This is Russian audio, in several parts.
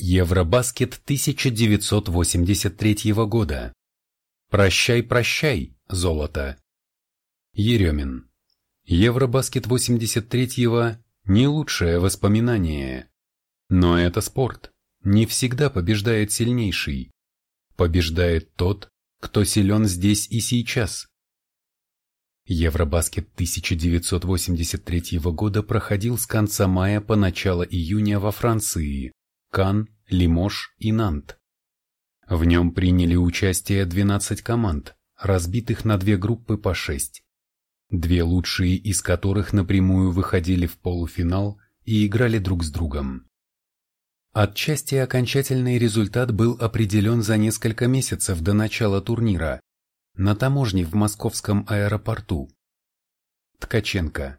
Евробаскет 1983 года. Прощай, прощай, золото. Еремин. Евробаскет 83-го – не лучшее воспоминание. Но это спорт. Не всегда побеждает сильнейший. Побеждает тот, кто силен здесь и сейчас. Евробаскет 1983 года проходил с конца мая по начало июня во Франции. Кан, Лимош и Нант. В нем приняли участие 12 команд, разбитых на две группы по 6. Две лучшие из которых напрямую выходили в полуфинал и играли друг с другом. Отчасти окончательный результат был определен за несколько месяцев до начала турнира на таможне в московском аэропорту. Ткаченко.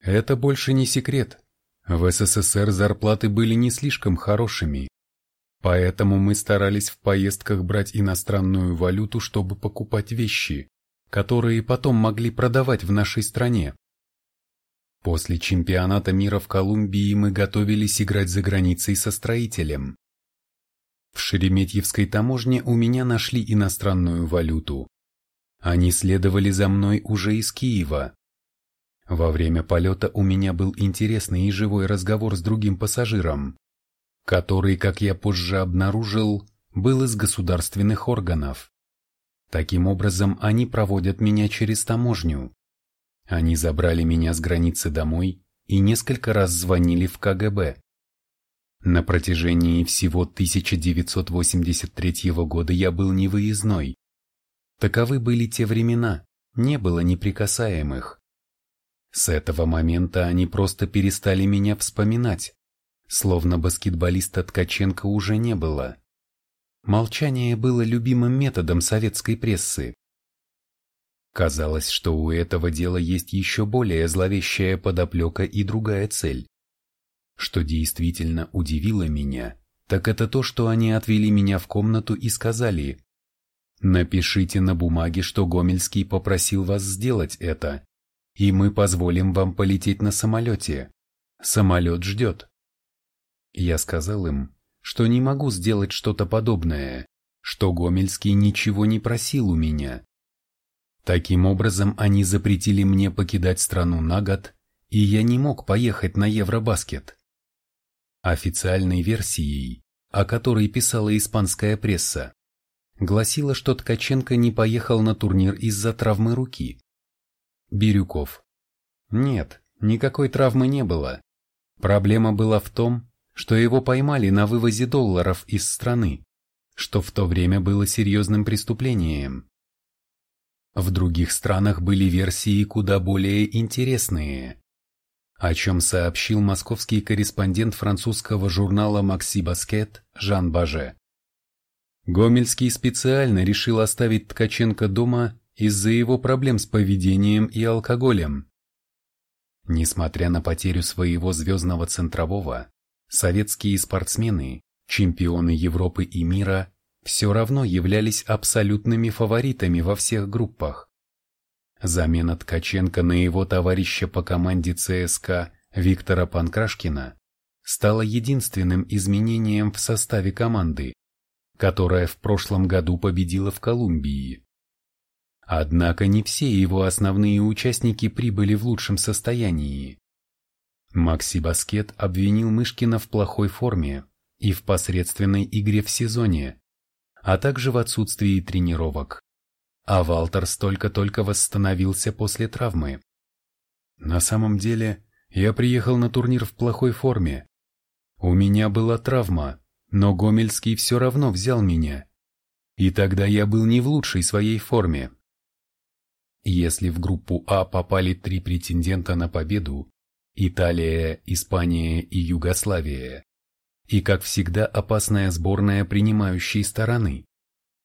Это больше не секрет. В СССР зарплаты были не слишком хорошими, поэтому мы старались в поездках брать иностранную валюту, чтобы покупать вещи, которые потом могли продавать в нашей стране. После чемпионата мира в Колумбии мы готовились играть за границей со строителем. В Шереметьевской таможне у меня нашли иностранную валюту. Они следовали за мной уже из Киева. Во время полета у меня был интересный и живой разговор с другим пассажиром, который, как я позже обнаружил, был из государственных органов. Таким образом, они проводят меня через таможню. Они забрали меня с границы домой и несколько раз звонили в КГБ. На протяжении всего 1983 года я был невыездной. Таковы были те времена, не было неприкасаемых. С этого момента они просто перестали меня вспоминать, словно баскетболиста Ткаченко уже не было. Молчание было любимым методом советской прессы. Казалось, что у этого дела есть еще более зловещая подоплека и другая цель. Что действительно удивило меня, так это то, что они отвели меня в комнату и сказали «Напишите на бумаге, что Гомельский попросил вас сделать это, и мы позволим вам полететь на самолете. Самолет ждет. Я сказал им, что не могу сделать что-то подобное, что Гомельский ничего не просил у меня. Таким образом, они запретили мне покидать страну на год, и я не мог поехать на Евробаскет. Официальной версией, о которой писала испанская пресса, гласила, что Ткаченко не поехал на турнир из-за травмы руки. Бирюков. Нет, никакой травмы не было. Проблема была в том, что его поймали на вывозе долларов из страны, что в то время было серьезным преступлением. В других странах были версии куда более интересные, о чем сообщил московский корреспондент французского журнала «Макси Баскет» Жан Баже. Гомельский специально решил оставить Ткаченко дома из-за его проблем с поведением и алкоголем. Несмотря на потерю своего звездного центрового, советские спортсмены, чемпионы Европы и мира, все равно являлись абсолютными фаворитами во всех группах. Замена Ткаченко на его товарища по команде ЦСКА Виктора Панкрашкина стала единственным изменением в составе команды, которая в прошлом году победила в Колумбии. Однако не все его основные участники прибыли в лучшем состоянии. Макси Баскет обвинил Мышкина в плохой форме и в посредственной игре в сезоне, а также в отсутствии тренировок. А Валтерс только-только восстановился после травмы. На самом деле, я приехал на турнир в плохой форме. У меня была травма, но Гомельский все равно взял меня. И тогда я был не в лучшей своей форме. Если в группу А попали три претендента на победу – Италия, Испания и Югославия, и, как всегда, опасная сборная принимающей стороны,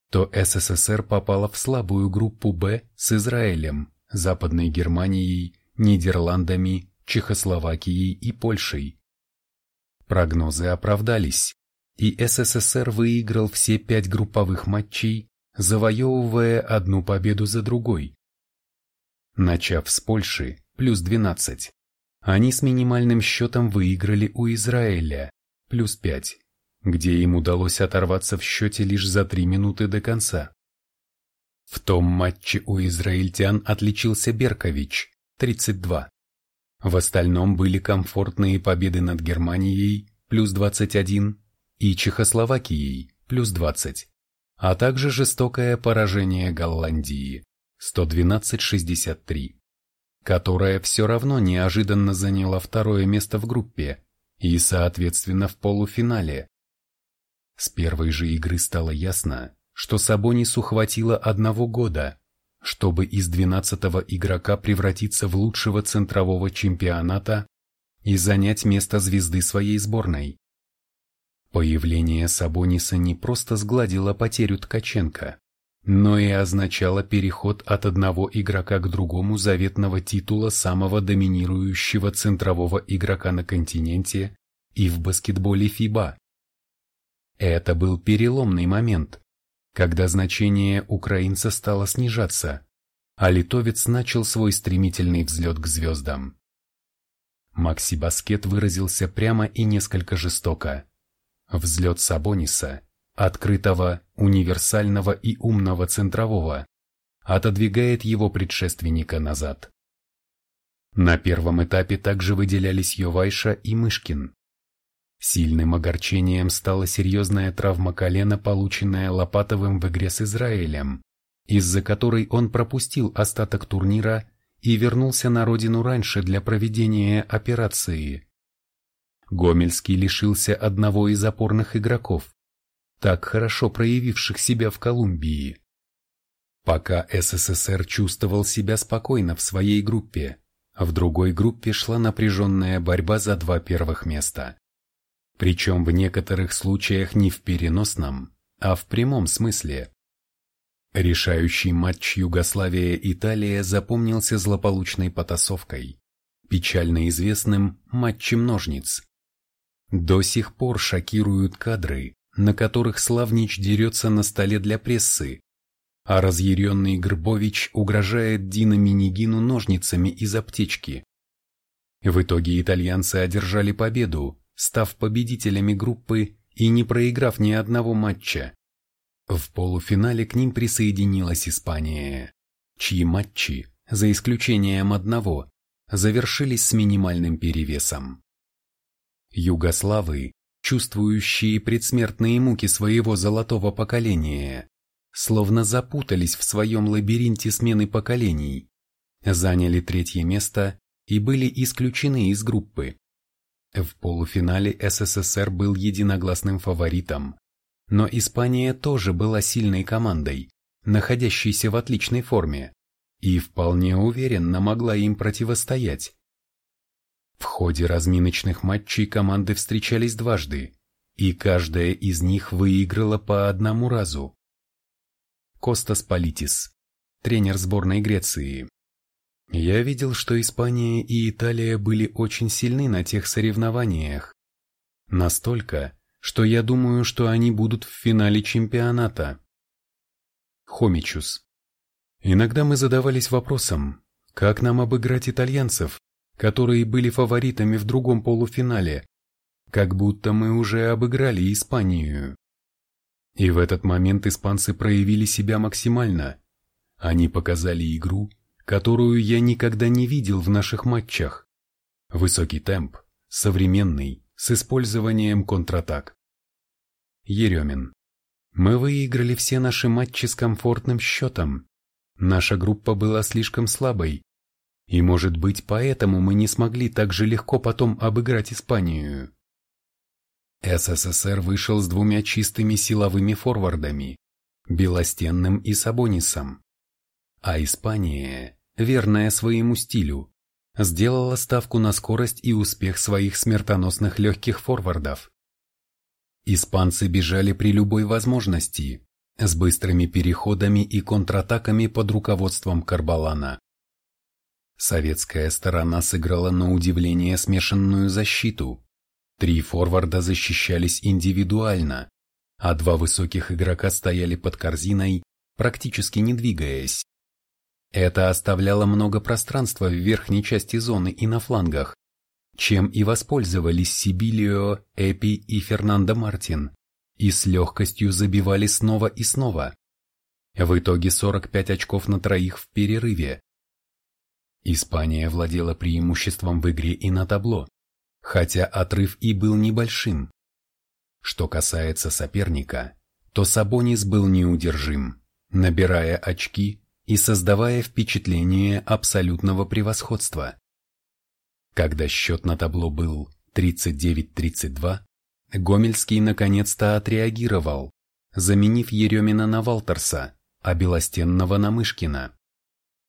то СССР попала в слабую группу Б с Израилем, Западной Германией, Нидерландами, Чехословакией и Польшей. Прогнозы оправдались, и СССР выиграл все пять групповых матчей, завоевывая одну победу за другой. Начав с Польши, плюс 12, они с минимальным счетом выиграли у Израиля, плюс 5, где им удалось оторваться в счете лишь за три минуты до конца. В том матче у израильтян отличился Беркович, 32. В остальном были комфортные победы над Германией, плюс 21, и Чехословакией, плюс 20, а также жестокое поражение Голландии, 112-63, которая все равно неожиданно заняла второе место в группе и, соответственно, в полуфинале. С первой же игры стало ясно, что Сабонису хватило одного года, чтобы из двенадцатого игрока превратиться в лучшего центрового чемпионата и занять место звезды своей сборной. Появление Сабониса не просто сгладило потерю Ткаченко, но и означало переход от одного игрока к другому заветного титула самого доминирующего центрового игрока на континенте и в баскетболе ФИБА. Это был переломный момент, когда значение украинца стало снижаться, а литовец начал свой стремительный взлет к звездам. Макси Баскет выразился прямо и несколько жестоко. Взлет Сабониса, открытого, универсального и умного центрового, отодвигает его предшественника назад. На первом этапе также выделялись Йовайша и Мышкин. Сильным огорчением стала серьезная травма колена, полученная Лопатовым в игре с Израилем, из-за которой он пропустил остаток турнира и вернулся на родину раньше для проведения операции. Гомельский лишился одного из опорных игроков, так хорошо проявивших себя в Колумбии. Пока СССР чувствовал себя спокойно в своей группе, в другой группе шла напряженная борьба за два первых места. Причем в некоторых случаях не в переносном, а в прямом смысле. Решающий матч Югославия-Италия запомнился злополучной потасовкой, печально известным матчем ножниц. До сих пор шокируют кадры, на которых Славнич дерется на столе для прессы, а разъяренный Грбович угрожает Дино Минигину ножницами из аптечки. В итоге итальянцы одержали победу, став победителями группы и не проиграв ни одного матча. В полуфинале к ним присоединилась Испания, чьи матчи, за исключением одного, завершились с минимальным перевесом. Югославы, чувствующие предсмертные муки своего золотого поколения, словно запутались в своем лабиринте смены поколений, заняли третье место и были исключены из группы. В полуфинале СССР был единогласным фаворитом, но Испания тоже была сильной командой, находящейся в отличной форме, и вполне уверенно могла им противостоять. В ходе разминочных матчей команды встречались дважды, и каждая из них выиграла по одному разу. Костас Политис, тренер сборной Греции, я видел, что Испания и Италия были очень сильны на тех соревнованиях. Настолько, что я думаю, что они будут в финале чемпионата. Хомичус. Иногда мы задавались вопросом, как нам обыграть итальянцев, которые были фаворитами в другом полуфинале, как будто мы уже обыграли Испанию. И в этот момент испанцы проявили себя максимально. Они показали игру, которую я никогда не видел в наших матчах. Высокий темп, современный, с использованием контратак. Еремин. Мы выиграли все наши матчи с комфортным счетом. Наша группа была слишком слабой. И может быть поэтому мы не смогли так же легко потом обыграть Испанию. СССР вышел с двумя чистыми силовыми форвардами, Белостенным и Сабонисом. А Испания верная своему стилю, сделала ставку на скорость и успех своих смертоносных легких форвардов. Испанцы бежали при любой возможности, с быстрыми переходами и контратаками под руководством Карбалана. Советская сторона сыграла на удивление смешанную защиту. Три форварда защищались индивидуально, а два высоких игрока стояли под корзиной, практически не двигаясь. Это оставляло много пространства в верхней части зоны и на флангах, чем и воспользовались Сибилио, Эпи и Фернандо Мартин, и с легкостью забивали снова и снова. В итоге 45 очков на троих в перерыве. Испания владела преимуществом в игре и на табло, хотя отрыв и был небольшим. Что касается соперника, то Сабонис был неудержим, набирая очки и создавая впечатление абсолютного превосходства. Когда счет на табло был 39-32, Гомельский наконец-то отреагировал, заменив Еремина на Валтерса, а Белостенного на Мышкина.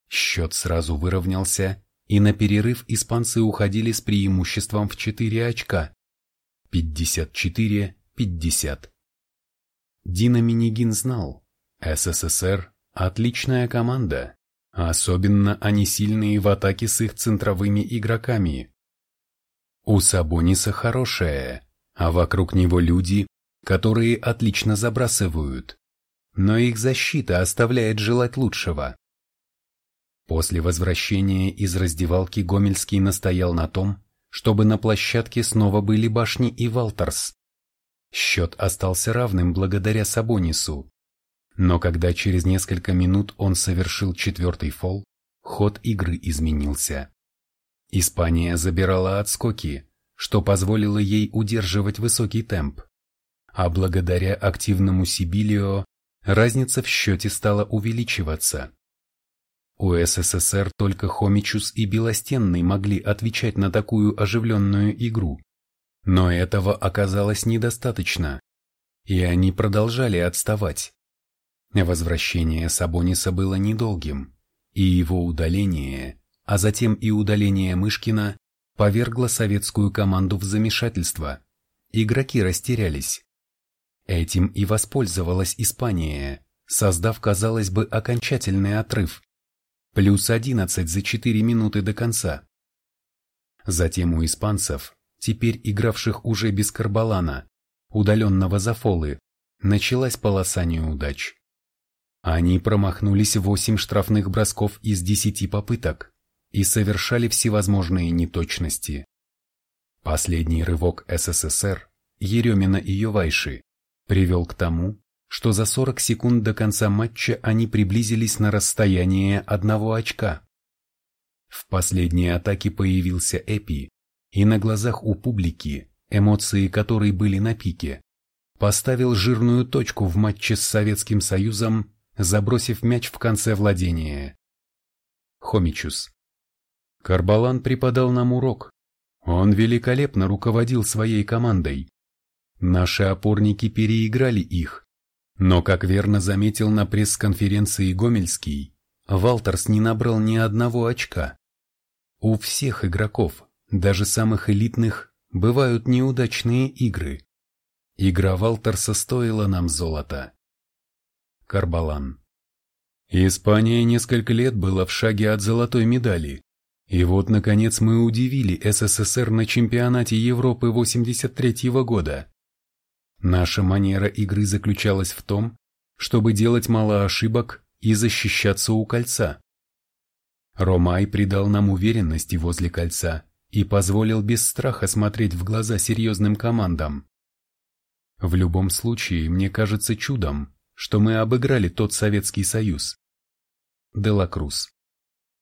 Счет сразу выровнялся, и на перерыв испанцы уходили с преимуществом в 4 очка. 54-50. Дина Минигин знал, СССР – отличная команда, особенно они сильные в атаке с их центровыми игроками. У Сабониса хорошая, а вокруг него люди, которые отлично забрасывают, но их защита оставляет желать лучшего. После возвращения из раздевалки Гомельский настоял на том, чтобы на площадке снова были башни и Валтерс. Счет остался равным благодаря Сабонису. Но когда через несколько минут он совершил четвертый фол, ход игры изменился. Испания забирала отскоки, что позволило ей удерживать высокий темп. А благодаря активному Сибилио разница в счете стала увеличиваться. У СССР только Хомичус и Белостенный могли отвечать на такую оживленную игру. Но этого оказалось недостаточно, и они продолжали отставать. Возвращение Сабониса было недолгим, и его удаление, а затем и удаление Мышкина повергло советскую команду в замешательство. Игроки растерялись. Этим и воспользовалась Испания, создав, казалось бы, окончательный отрыв. Плюс 11 за 4 минуты до конца. Затем у испанцев, теперь игравших уже без Карбалана, удаленного за фолы, началась полоса неудач. Они промахнулись 8 штрафных бросков из 10 попыток и совершали всевозможные неточности. Последний рывок СССР, Еремина и Ювайши, привел к тому, что за 40 секунд до конца матча они приблизились на расстояние одного очка. В последней атаке появился Эпи, и на глазах у публики, эмоции которой были на пике, поставил жирную точку в матче с Советским Союзом, забросив мяч в конце владения. Хомичус. Карбалан преподал нам урок. Он великолепно руководил своей командой. Наши опорники переиграли их. Но, как верно заметил на пресс-конференции Гомельский, Валтерс не набрал ни одного очка. У всех игроков, даже самых элитных, бывают неудачные игры. Игра Валтерса стоила нам золота. Карбалан. Испания несколько лет была в шаге от золотой медали. И вот, наконец, мы удивили СССР на чемпионате Европы 83 -го года. Наша манера игры заключалась в том, чтобы делать мало ошибок и защищаться у кольца. Ромай придал нам уверенности возле кольца и позволил без страха смотреть в глаза серьезным командам. В любом случае, мне кажется чудом, что мы обыграли тот Советский Союз. Делакрус.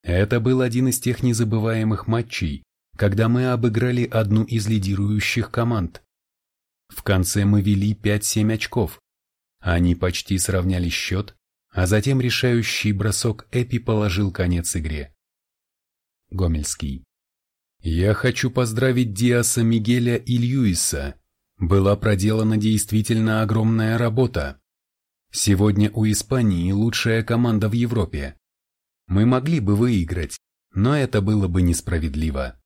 Это был один из тех незабываемых матчей, когда мы обыграли одну из лидирующих команд. В конце мы вели 5-7 очков. Они почти сравняли счет, а затем решающий бросок Эпи положил конец игре. Гомельский. Я хочу поздравить Диаса Мигеля и Льюиса. Была проделана действительно огромная работа. Сегодня у Испании лучшая команда в Европе. Мы могли бы выиграть, но это было бы несправедливо.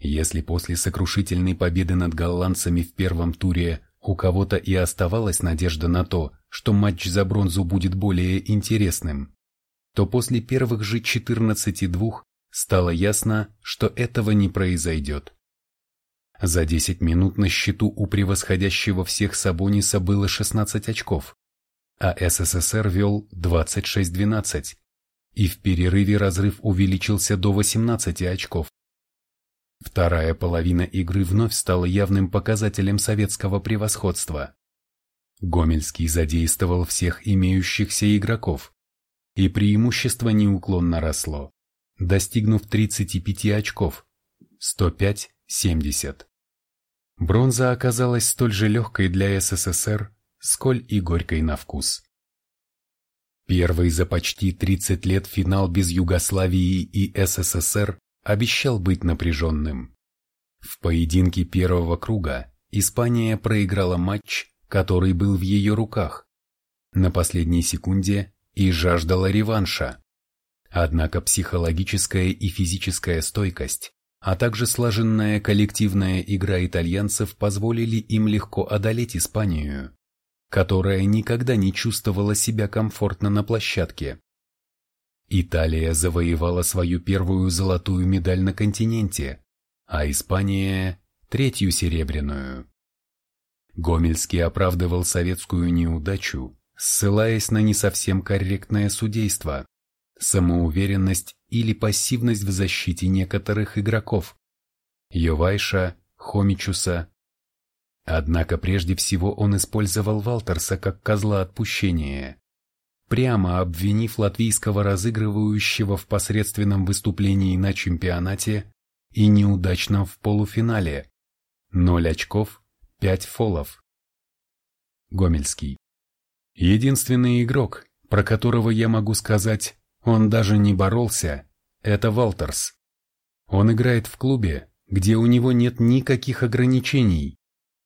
Если после сокрушительной победы над голландцами в первом туре у кого-то и оставалась надежда на то, что матч за бронзу будет более интересным, то после первых же 14-2 стало ясно, что этого не произойдет. За 10 минут на счету у превосходящего всех Сабониса было 16 очков, а СССР вел 26-12 и в перерыве разрыв увеличился до 18 очков. Вторая половина игры вновь стала явным показателем советского превосходства. Гомельский задействовал всех имеющихся игроков, и преимущество неуклонно росло, достигнув 35 очков, 105-70. Бронза оказалась столь же легкой для СССР, сколь и горькой на вкус. Первый за почти 30 лет финал без Югославии и СССР обещал быть напряженным. В поединке первого круга Испания проиграла матч, который был в ее руках, на последней секунде и жаждала реванша. Однако психологическая и физическая стойкость, а также слаженная коллективная игра итальянцев позволили им легко одолеть Испанию, которая никогда не чувствовала себя комфортно на площадке. Италия завоевала свою первую золотую медаль на континенте, а Испания – третью серебряную. Гомельский оправдывал советскую неудачу, ссылаясь на не совсем корректное судейство, самоуверенность или пассивность в защите некоторых игроков – Йовайша, Хомичуса. Однако прежде всего он использовал Валтерса как козла отпущения, прямо обвинив латвийского разыгрывающего в посредственном выступлении на чемпионате и неудачном в полуфинале. Ноль очков, пять фолов. Гомельский. Единственный игрок, про которого я могу сказать, он даже не боролся, это Валтерс. Он играет в клубе, где у него нет никаких ограничений.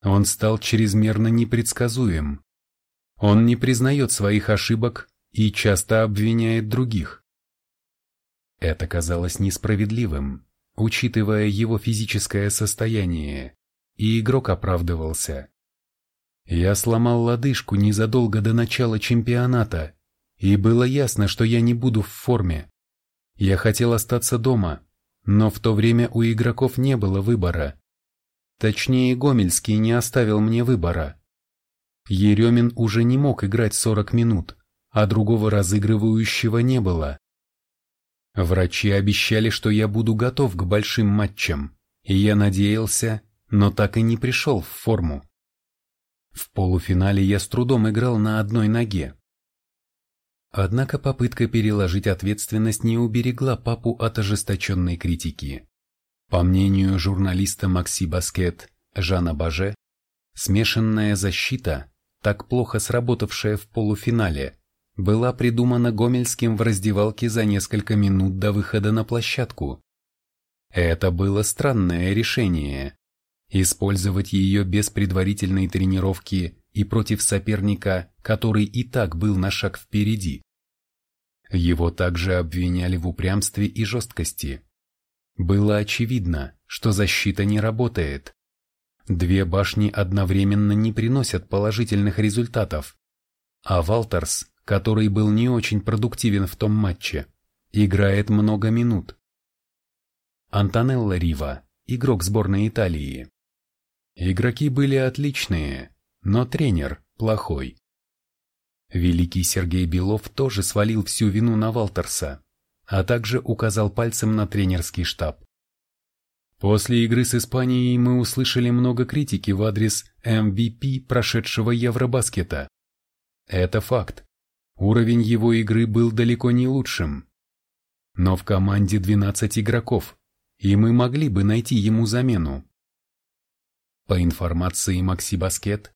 Он стал чрезмерно непредсказуем. Он не признает своих ошибок и часто обвиняет других. Это казалось несправедливым, учитывая его физическое состояние, и игрок оправдывался. Я сломал лодыжку незадолго до начала чемпионата, и было ясно, что я не буду в форме. Я хотел остаться дома, но в то время у игроков не было выбора. Точнее, Гомельский не оставил мне выбора. Еремин уже не мог играть 40 минут, а другого разыгрывающего не было. Врачи обещали, что я буду готов к большим матчам, и я надеялся, но так и не пришел в форму. В полуфинале я с трудом играл на одной ноге, Однако попытка переложить ответственность не уберегла папу от ожесточенной критики. По мнению журналиста Макси Баскет Жана Баже, смешанная защита, так плохо сработавшая в полуфинале, была придумана Гомельским в раздевалке за несколько минут до выхода на площадку. Это было странное решение. Использовать ее без предварительной тренировки и против соперника, который и так был на шаг впереди. Его также обвиняли в упрямстве и жесткости. Было очевидно, что защита не работает. Две башни одновременно не приносят положительных результатов. А Валтерс, который был не очень продуктивен в том матче, играет много минут. Антонелло Рива, игрок сборной Италии. Игроки были отличные, но тренер плохой. Великий Сергей Белов тоже свалил всю вину на Валтерса, а также указал пальцем на тренерский штаб. После игры с Испанией мы услышали много критики в адрес MVP прошедшего Евробаскета. Это факт. Уровень его игры был далеко не лучшим. Но в команде 12 игроков, и мы могли бы найти ему замену. По информации Макси Баскет,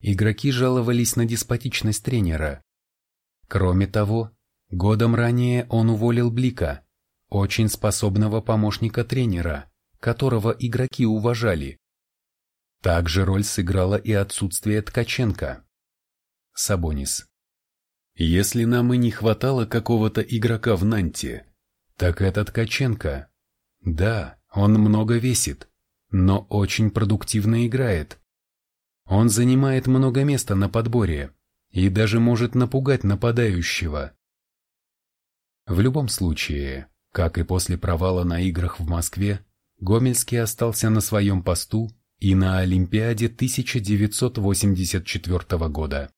игроки жаловались на деспотичность тренера. Кроме того, годом ранее он уволил Блика, очень способного помощника тренера, которого игроки уважали. Также роль сыграло и отсутствие Ткаченко. Сабонис. Если нам и не хватало какого-то игрока в Нанте, так это Ткаченко. Да, он много весит, но очень продуктивно играет. Он занимает много места на подборе и даже может напугать нападающего. В любом случае, как и после провала на играх в Москве, Гомельский остался на своем посту и на Олимпиаде 1984 года.